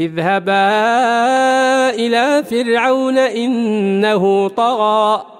اذهبا إلى فرعون إنه طغى.